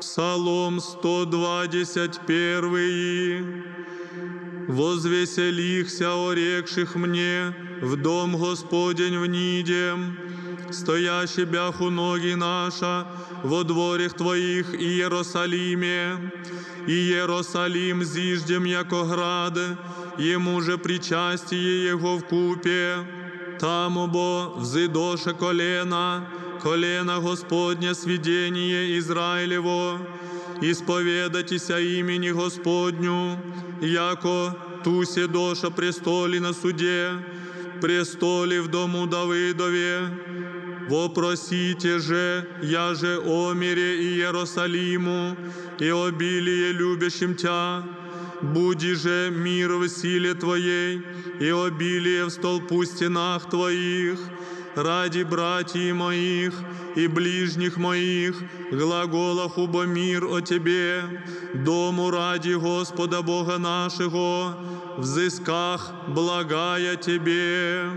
Псалом 121. Возвеселихся, орекших мне, в дом Господень в ниде, стоящий бяху ноги наша, во дворях Твоих и Иерусалиме, и Иерусалим зиждем яко град, ему же причастие Его в купе, там обо взидоше колена, колена Господня сведение Израилево, исповедатися имени Господню, яко ту доша престолі на суде, престолі в дому Давидове, Вопросите же, я же о мире и Иерусалиму, и обилие любящим Тя, Буди же мир в силе Твоей, и обилие в столпу стенах Твоих, ради братьев моих и ближних моих, глаголах убо мир о Тебе, дому ради Господа Бога нашего, взысках благая Тебе.